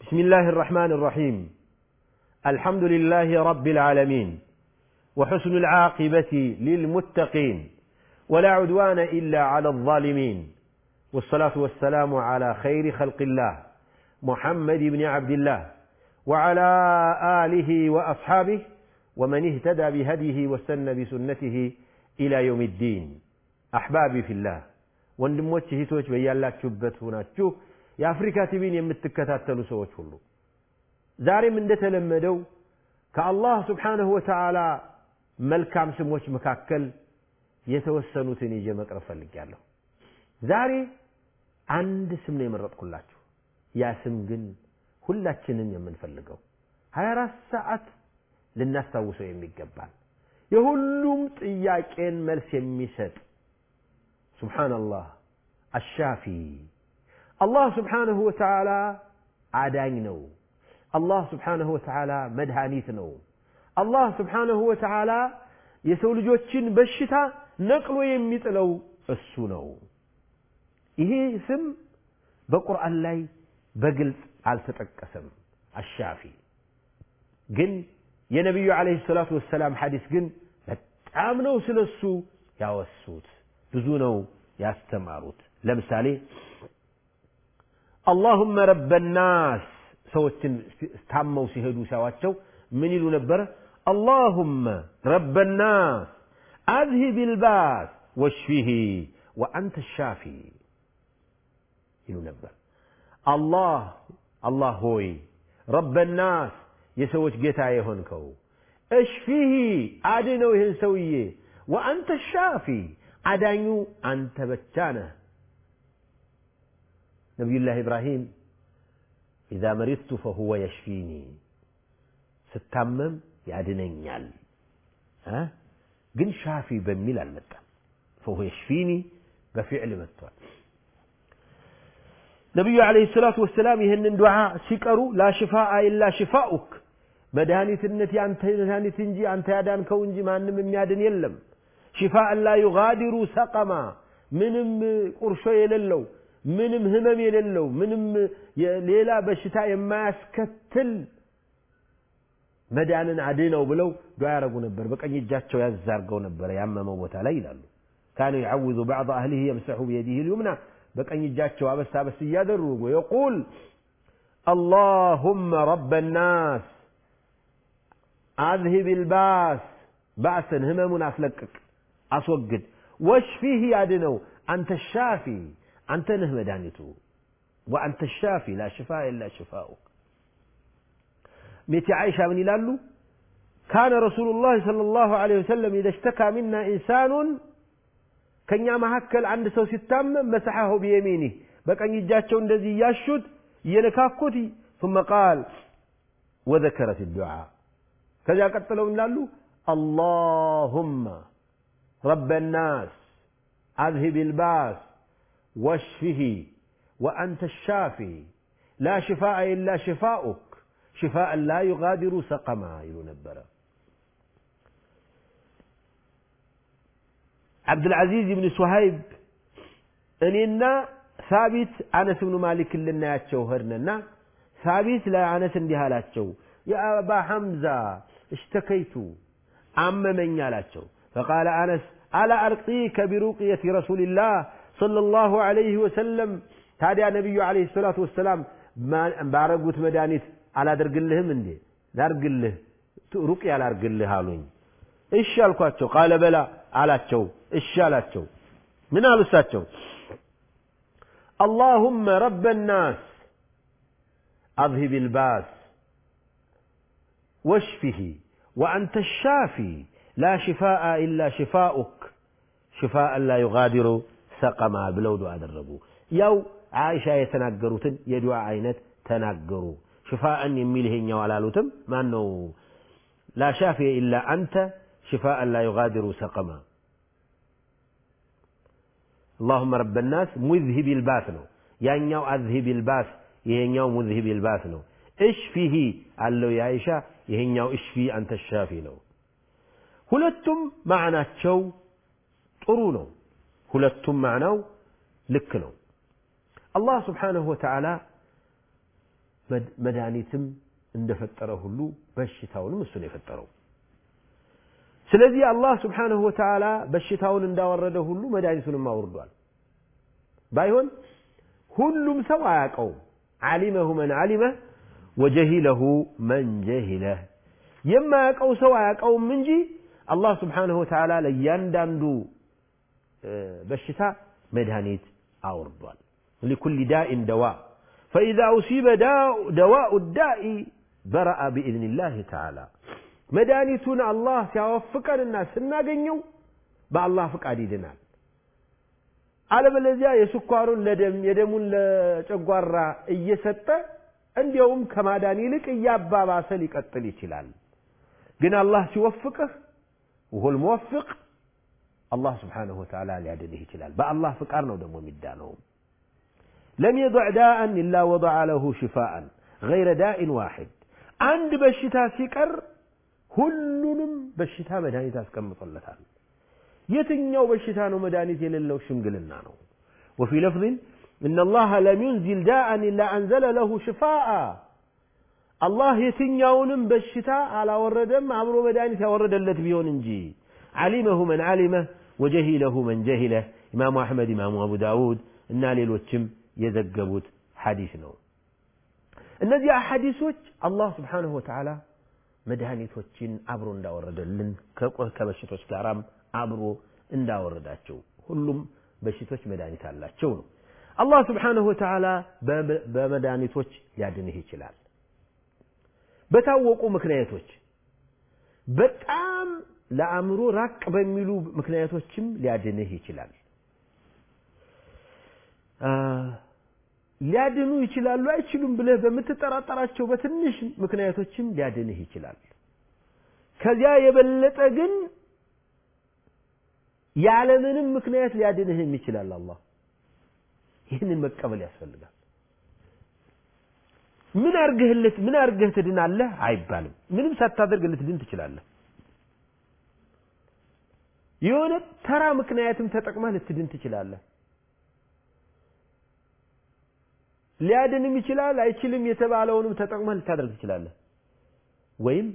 بسم الله الرحمن الرحيم. الحمد لله رب العالمين وحسن العاقبة للمتقين ولا عدوان إلا على الظالمين. والصلاة والسلام على خير خلق الله محمد بن عبد الله وعلى آله وأصحابه ومن اهتدى بهديه واستنى بسنته إلى يوم الدين. أحبابي في الله وندموتش هيتوش بيالا تشبت هنا تشوف የአፍሪካ ቲቪን የምትከታተሉ ሰዎች ሁሉ። ዛሬም እንደተለመደው ከአላህ ስብሓንሁ ወተዓላ መልካም ስሞች መካከል የተወሰኑትን ይዤ መቅረብ ፈልጌያለሁ። ዛሬ አንድ ስም ነው የመረጥኩላችሁ። ያ ስም ግን ሁላችንም የምንፈልገው 24 ሰዓት ልናስታውሰው የሚገባን የሁሉም ጥያቄን መልስ የሚሰጥ ሱብሓነላህ አሻፊ አላህ ስብሓንሁ ወተዓላ አዳኝ ነው አላህ ስብሓንሁ ወተዓላ መድኃኒት ነው አላህ ስብሓንሁ ወተዓላ የሰው ልጆችን በሽታ ነቅሎ የሚጥለው እሱ ነው ይሄ ስም በቁርአን ላይ በግልጽ አልተጠቀሰም አሻፊ ግን የነቢዩ ዓለይሂ ሰላቱ ወሰላም ሐዲስ ግን በጣም ነው ስለ እሱ ያወሱት ብዙ ነው ያስተማሩት ለምሳሌ አላሁመ ረበ ናስ ሰዎችን ታመው ሲሄዱ ሲያዋቸው ምን ይሉ ነበረ አላሁመ ረበ ናስ አዝሂብ ልባስ ወሽፊህ ወአንተ ሻፊ ይሉ ነበር አላህ አላህ ሆይ ረበ ናስ የሰዎች ጌታ የሆንከው እሽፊህ አድነው ይህን ሰውዬ ወአንተ ሻፊ አዳኙ አንተ ብቻ ነህ ነቢዩላህ ኢብራሂም ኢዛ መሪድቱ ፈሁወ የሽፊኒ ስታመም ያድነኛል ግን ሻፊ በሚል አልመጣም ፈሁወ የሽፊኒ በፊዕል መጥቷል ነቢዩ ዓለይሂ ሰላቱ ወሰላም ይህንን ዱዓ ሲቀሩ ላ ሽፋአ ኢላ ሽፋኡክ መድኃኒትነት የአንተ መድኃኒት እንጂ አንተ ያዳንከው እንጂ ማንም የሚያድን የለም ሽፋእን ላ ዩጋዲሩ ሰቀማ ምንም ቁርሾ የሌለው ምንም ህመም የሌለው ምንም ሌላ በሽታ የማያስከትል መዳንን አድነው ብለው ዱዓ ያደረጉ ነበር። በቀኝ እጃቸው ያዛርገው ነበረ ያመመው ቦታ ላይ ይላሉ። ካኑ ይዓውዙ ባዕض አህሊህ የምሰሑ ብየዲህ ልዩምና በቀኝ እጃቸው አበስ አበስ እያደሩ ወየቁል አላሁመ ረበ ናስ አዝሂብ ልባስ ባዕስን ህመሙን አስለቅቅ አስወግድ፣ ወሽፊህ ያድነው አንተ ሻፊ أنت نه مدانته وأنت الشافي لا شفاء إلا شفاؤك متى عائشة من يلالو كان رسول الله صلى الله عليه وسلم إذا اشتكى منا إنسان ከኛ መካከል አንድ ሰው ሲታመም መሰሐሁ ቢየሚኒህ በቀኝ እጃቸው እንደዚህ እያሹት እየነካኩት ثم قال وذكرت الدعاء ከዚያ ቀጥለው ይላሉ اللهم رب الناس أذهب الباس واشفه وأنت الشافي لا شفاء إلا شفاؤك شفاء لا يغادر سقما يلو نبرا عبد العزيز بن سهيب እኔና ሳቢት አነስ ብኑ ማሊክ ልናያቸው ሄድንና ሳቢት ለአነስ እንዲህ አላቸው የአባ ሐምዛ اشتكيت አመመኝ አላቸው فقال أنس ألا أرقيك برقية رسول الله صلى الله عليه وسلم ታዲያ ነቢዩ عليه الصلاة والسلام ባረጉት መድኃኒት አላደርግልህም እንዴ ላርግልህ ሩቅያ ላርግልህ አሉኝ እሺ አልኳቸው ቃለ በላ አላቸው እሺ አላቸው ምን አሉ እሳቸው اللهم رب الناس أذهب الباس واشفه وأنت الشافي لا شفاء إلا شفاؤك شفاء لا يغادر سقما بلو دعاء دربو يو عائشة يتناقروتن يدعى عينت تناقروا ሽፋአን የሚል ይሄኛው አላሉትም ማን ነው ላ ሻፊየ ኢላ አንተ ሽፋአን ላ ዩጋዲሩ ሰቀማ اللهم رب الناس مذهب الباس ነው ያኛው አዝሂብ الباس ይሄኛው ሙዝሂብ الباس ነው እሽፊሂ አለው የአይሻ ይሄኛው እሽፊ አንተ ሻፊ ነው ሁለቱም ማዕናቸው ጥሩ ነው ሁለቱም ማዕናው ልክ ነው አላህ ስብሓንሁ ወተዓላ መድኃኒትም እንደፈጠረ ሁሉ በሽታውንም እሱ ነው የፈጠረው ስለዚህ አላህ ስብሓንሁ ወተዓላ በሽታውን እንዳወረደ ሁሉ መድኃኒቱንም አውርዷል ባይሆን ሁሉም ሰው አያውቀውም ዓሊመሁ መን ዓሊመህ ወጀሂለሁ መን ጀሂለህ የማያውቀው ሰው አያውቀውም እንጂ አላህ ስብሓንሁ ወተዓላ ለእያንዳንዱ በሽታ መድኃኒት አውርዷል። ሊኩል ዳኢን ደዋ ፈኢዛ ኡሲበ ደዋኡ ዳኢ በረአ ቢኢዝኒላህ ተዓላ መድኃኒቱን አላህ ሲያወፍቀንና ስናገኘው በአላህ ፍቃድ ይድናል። አለበለዚያ የስኳሩን ለደም የደሙን ለጨጓራ እየሰጠ እንዲያውም ከማዳን ይልቅ እያባባሰ ሊቀጥል ይችላል። ግን አላህ ሲወፍቅህ ወሁል ሙወፍቅ الله سبحانه وتعالى لعدده تلال بقى الله فكرنا ودمو مدانه لم يضع داء إلا وضع له شفاء غير داء واحد. عند بشتا سكر هلنم بشتا مدانيتا سكم مطلتان يتنيو بشتا مدانيتا لله شمقل النانو وفي لفظ إن الله لم ينزل داء إلا أنزل له شفاء. الله يتنيون بشتا على ورد عمرو مدانيتا ورد اللت بيون إنجي. علمه من علمه ወጀሂለሁ መን ጀሂለህ ኢማሙ አሕመድ ኢማሙ አቡ ዳውድ እና ሌሎችም የዘገቡት ሐዲስ ነው። እነዚህ አሐዲሶች አላህ ስብሓንሁ ወተዓላ መድኃኒቶችን አብሮ እንዳወረደልን ከበሽቶች ጋራም አብሮ እንዳወረዳቸው ሁሉም በሽቶች መድኃኒት አላቸው ነው። አላህ ስብሓንሁ ወተዓላ በመድኃኒቶች ሊያድንህ ይችላል። በታወቁ ምክንያቶች በጣም ለአእምሮ ራቅ በሚሉ ምክንያቶችም ሊያድንህ ይችላል። ሊያድኑ ይችላሉ አይችሉም ብለህ በምትጠራጠራቸው በትንሽ ምክንያቶችም ሊያድንህ ይችላል። ከዚያ የበለጠ ግን ያለምንም ምክንያት ሊያድንህም ይችላል አላህ። ይህንን መቀበል ያስፈልጋል። ምን አርገህለት ምን አርገህ ትድናለህ አይባልም። ምንም ሳታደርግ ልትድን ትችላለህ የሆነ ተራ ምክንያትም ተጠቅመህ ልትድን ትችላለህ። ሊያድንም ይችላል አይችልም የተባለውንም ተጠቅመህ ልታደርግ ትችላለህ። ወይም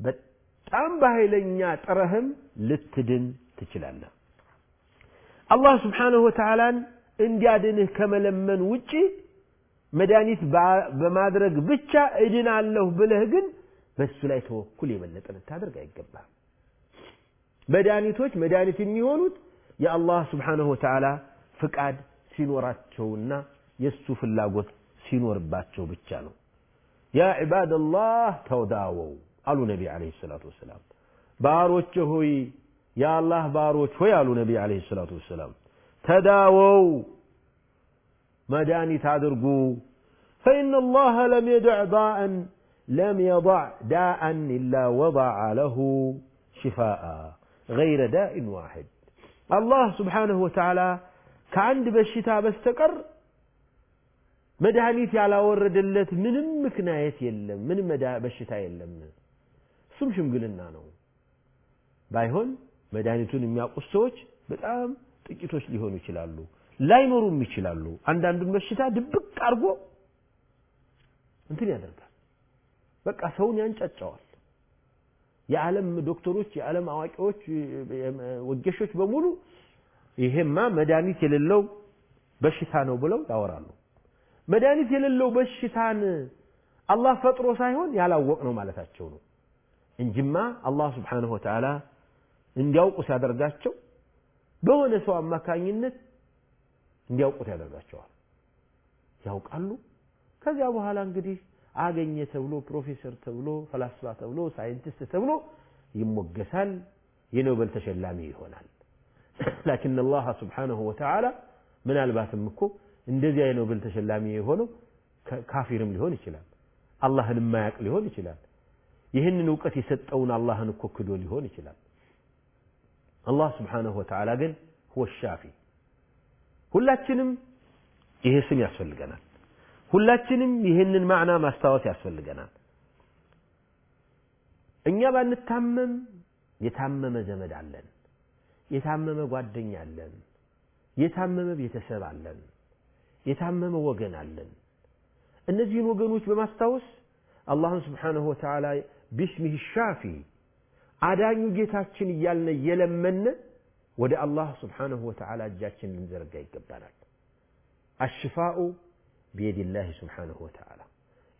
በጣም በኃይለኛ ጥረህም ልትድን ትችላለህ። አላህ ስብሓንሁ ወተዓላን እንዲያድንህ ከመለመን ውጪ መድኃኒት በማድረግ ብቻ እድናለሁ ብለህ ግን በሱ ላይ ተወኩል የበለጠ ልታደርግ አይገባም መድኃኒቶች መድኃኒት የሚሆኑት የአላህ ስብሓንሁ ወተዓላ ፍቃድ ሲኖራቸውና የእሱ ፍላጎት ሲኖርባቸው ብቻ ነው ያ ዒባደላህ ተዳወው አሉ ነቢ ዓለይሂ ሰላቱ ወሰላም ባሮች ሆይ የአላህ ባሮች ሆይ አሉ ነቢ ዓለይሂ ሰላቱ ወሰላም ተዳወው መድኃኒት አድርጉ فإن الله لم يدع داء لم يضع داء إلا وضع له شفاء ገይረ ዳኢን ዋሂድ አላህ ስብሓንሁ ወተዓላ ከአንድ በሽታ በስተቀር መድኃኒት ያላወረደለት ምንም ምክንያት የለም፣ ምንም በሽታ የለም። እሱም ሽምግልና ነው። ባይሆን መድኃኒቱን የሚያውቁት ሰዎች በጣም ጥቂቶች ሊሆኑ ይችላሉ፣ ላይኖሩም ይችላሉ። አንዳንዱን በሽታ ድብቅ አድርጎ እንትን ያደርጋል። በቃ ሰውን ያንጫጫዋል። የዓለም ዶክተሮች የዓለም አዋቂዎች ወጌሾች በሙሉ ይሄማ መድኃኒት የሌለው በሽታ ነው ብለው ያወራሉ። መድኃኒት የሌለው በሽታን አላህ ፈጥሮ ሳይሆን ያላወቅ ነው ማለታቸው ነው። እንጂማ አላህ ስብሓንሁ ወተዓላ እንዲያውቁ ሲያደርጋቸው በሆነ ሰው አማካኝነት እንዲያውቁት ያደርጋቸዋል። ያውቃሉ። ከዚያ በኋላ እንግዲህ አገኘ ተብሎ ፕሮፌሰር ተብሎ ፈላስፋ ተብሎ ሳይንቲስት ተብሎ ይሞገሳል የኖበል ተሸላሚ ይሆናል ላኪን አላህ ስብሓንሁ ወተዓላ ምናልባትም እኮ እንደዚያ የኖቤል ተሸላሚ የሆነው ካፊርም ሊሆን ይችላል አላህን የማያውቅ ሊሆን ይችላል። ይህንን እውቀት የሰጠውን አላህን እኮ ክዶ ሊሆን ይችላል። አላህ ስብሓነሁ ወተዓላ ግን ሁወ ሻፊ። ሁላችንም ይሄ ስም ያስፈልገናል። ሁላችንም ይህንን ማዕና ማስታወስ ያስፈልገናል። እኛ ባንታመም የታመመ ዘመድ አለን፣ የታመመ ጓደኛ አለን፣ የታመመ ቤተሰብ አለን፣ የታመመ ወገን አለን። እነዚህን ወገኖች በማስታወስ አላህን ስብሓነሁ ወተዓላ ቢስሚህ ሻፊ አዳኙ ጌታችን እያልነ እየለመነ ወደ አላህ ስብሓነሁ ወተዓላ እጃችን ልንዘረጋ ይገባናል። አሽፋኡ ቢየዲላህ ስብሓነሁ ወተዓላ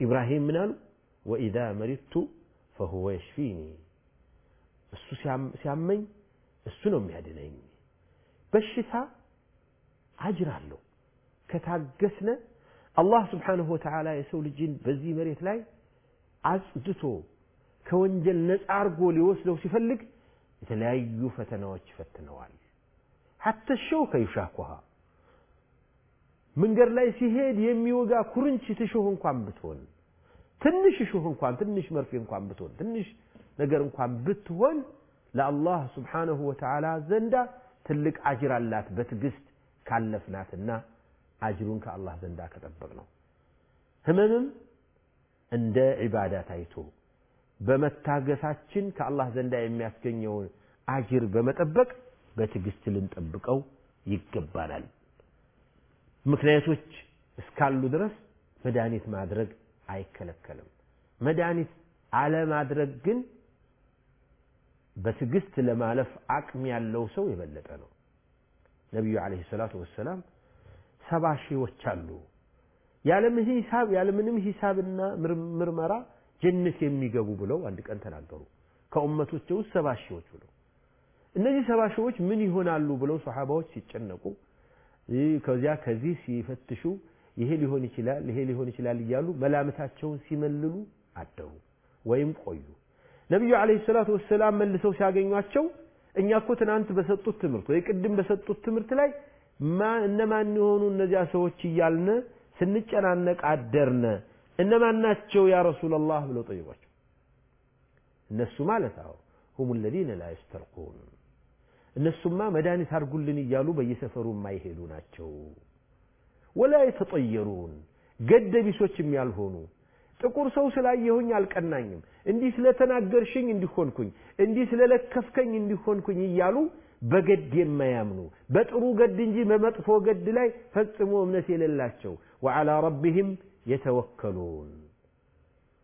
ኢብራሂም ምን አሉ? ወኢዛ መሪቱ ፈሁወ የሽፊኒ እሱ ሲያመኝ እሱ ነው የሚያድነኝ። በሽታ አጅር አለው ከታገስነ አላህ ስብሓንሁ ወተዓላ የሰው ልጅን በዚህ መሬት ላይ አጽድቶ ከወንጀል ነፃ አርጎ ሊወስደው ሲፈልግ የተለያዩ ፈተናዎች ይፈትነዋል። ሐተ ሸውከ ዩሻኩሃ መንገድ ላይ ሲሄድ የሚወጋ ኩርንችት እሾህ እንኳን ብትሆን ትንሽ እሾህ እንኳን ትንሽ መርፌ እንኳን ብትሆን ትንሽ ነገር እንኳን ብትሆን ለአላህ ስብሓነሁ ወተዓላ ዘንዳ ትልቅ አጅር አላት በትዕግስት ካለፍናትና አጅሩን ከአላህ ዘንዳ ከጠበቅ ነው። ህመምም እንደ ዒባዳ ታይቶ በመታገሳችን ከአላህ ዘንዳ የሚያስገኘውን አጅር በመጠበቅ በትዕግስት ልንጠብቀው ይገባናል። ምክንያቶች እስካሉ ድረስ መድኃኒት ማድረግ አይከለከልም። መድኃኒት አለማድረግ ግን በትዕግስት ለማለፍ አቅም ያለው ሰው የበለጠ ነው። ነቢዩ ዓለይሂ ሰላቱ ወሰላም ሰባ ሺዎች አሉ ያለምንም ሂሳብና ምርመራ ጀነት የሚገቡ ብለው አንድ ቀን ተናገሩ። ከኡመቶች ውስጥ ሰባ ሺዎች ብለው እነዚህ ሰባ ሺዎች ምን ይሆናሉ ብለው ሰሓባዎች ሲጨነቁ ከዚያ ከዚህ ሲፈትሹ ይሄ ሊሆን ይችላል ይሄ ሊሆን ይችላል እያሉ መላምታቸውን ሲመልሉ አደሩ ወይም ቆዩ። ነቢዩ ዓለይሂ ሰላቱ ወሰላም መልሰው ሲያገኟቸው እኛ እኮ ትናንት በሰጡት ትምህርት ወይ ቅድም በሰጡት ትምህርት ላይ እነማን የሆኑ እነዚያ ሰዎች እያልነ ስንጨናነቅ አደርነ እነማን ናቸው ያ ረሱላላህ ብለው ጠይቋቸው። እነሱ ማለት አዎ ሁም ለዚነ ላ የስተርቁን እነሱማ መድኃኒት አድርጉልን እያሉ በየሰፈሩ የማይሄዱ ናቸው። ወላ የተጠየሩን ገደቢሶችም ያልሆኑ ጥቁር ሰው ስላየሁኝ አልቀናኝም፣ እንዲህ ስለተናገርሽኝ እንዲሆንኩኝ፣ እንዲህ ስለለከፍከኝ እንዲሆንኩኝ እያሉ በገድ የማያምኑ በጥሩ ገድ እንጂ በመጥፎ ገድ ላይ ፈጽሞ እምነት የሌላቸው ወዓላ ረቢህም የተወከሉን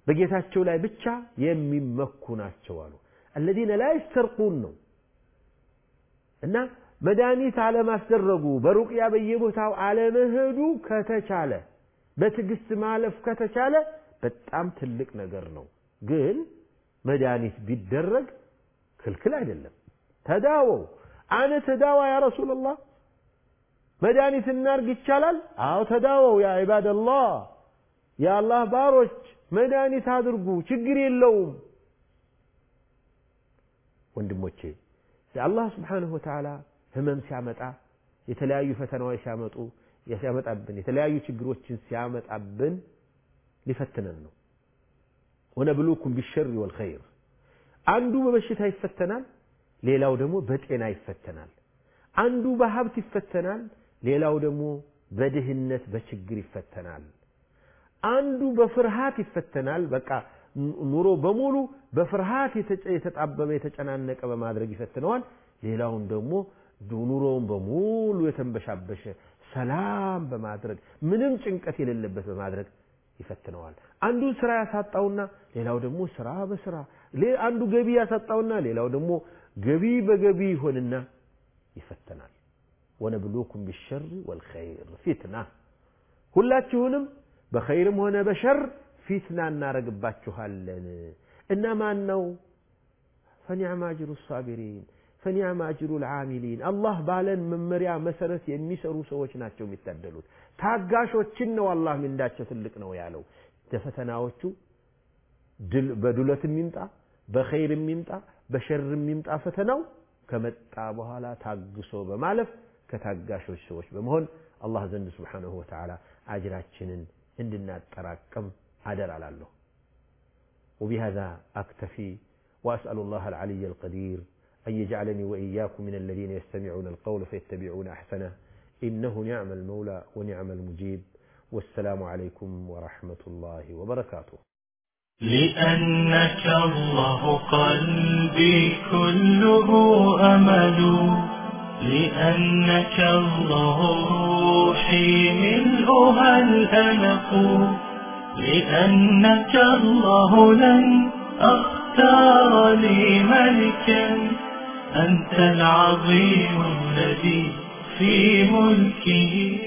በጌታቸው ላይ ብቻ የሚመኩ ናቸው አሉ። አለዚነ ላ ነው እና መድኃኒት አለማስደረጉ በሩቅያ በየቦታው አለመሄዱ ከተቻለ በትዕግስት ማለፍ ከተቻለ በጣም ትልቅ ነገር ነው። ግን መድኃኒት ቢደረግ ክልክል አይደለም። ተዳወው አነ ተዳዋ ያ ረሱላላህ መድኃኒት እናርግ ይቻላል? አዎ ተዳወው ያ ዒባደላህ የአላህ ባሮች መድኃኒት አድርጉ፣ ችግር የለውም። ወንድሞቼ አላህ ስብሓንሁ ወተዓላ ህመም ሲያመጣ የተለያዩ ፈተናዎች ሲያመጡ ሲያመጣብን የተለያዩ ችግሮችን ሲያመጣብን ሊፈትነን ነው። ወነብሉኩም ቢሸሪ ወልኸይር አንዱ በበሽታ ይፈተናል፣ ሌላው ደግሞ በጤና ይፈተናል። አንዱ በሀብት ይፈተናል፣ ሌላው ደግሞ በድህነት በችግር ይፈተናል። አንዱ በፍርሃት ይፈተናል። በቃ ኑሮ በሙሉ በፍርሃት የተጣበበ የተጨናነቀ በማድረግ ይፈትነዋል። ሌላውን ደግሞ ኑሮውን በሙሉ የተንበሻበሸ ሰላም በማድረግ ምንም ጭንቀት የሌለበት በማድረግ ይፈትነዋል። አንዱ ስራ ያሳጣውና ሌላው ደግሞ ስራ በስራ አንዱ ገቢ ያሳጣውና ሌላው ደግሞ ገቢ በገቢ ይሆንና ይፈተናል። ወነብሉኩም ቢሸር ወልኸይር ፊትና ሁላችሁንም በኸይርም ሆነ በሸር ፊትና እናረግባችኋለን። እና ማን ነው ፈኒዕማ አጅሩ ሳቢሪን ፈኒዕማ አጅሩ ልዓሚሊን። አላህ ባለን መመሪያ መሰረት የሚሰሩ ሰዎች ናቸው የሚታደሉት። ታጋሾችን ነው አላህ ምንዳቸው ትልቅ ነው ያለው። ፈተናዎቹ በዱለት የሚምጣ በኸይር የሚምጣ በሸር የሚምጣ ፈተናው ከመጣ በኋላ ታግሶ በማለፍ ከታጋሾች ሰዎች በመሆን አላህ ዘንድ ስብሓንሁ ወተዓላ አጅራችንን እንድናጠራቅም عدل على الله وبهذا أكتفي وأسأل الله العلي القدير أن يجعلني وإياكم من الذين يستمعون القول فيتبعون أحسنه. إنه نعم المولى ونعم المجيب. والسلام عليكم ورحمة الله وبركاته. لأنك الله قلبي كله أمل. لأنك الله روحي ملؤها الأنق لأنك الله لن أختار لي ملكا. أنت العظيم الذي في ملكه.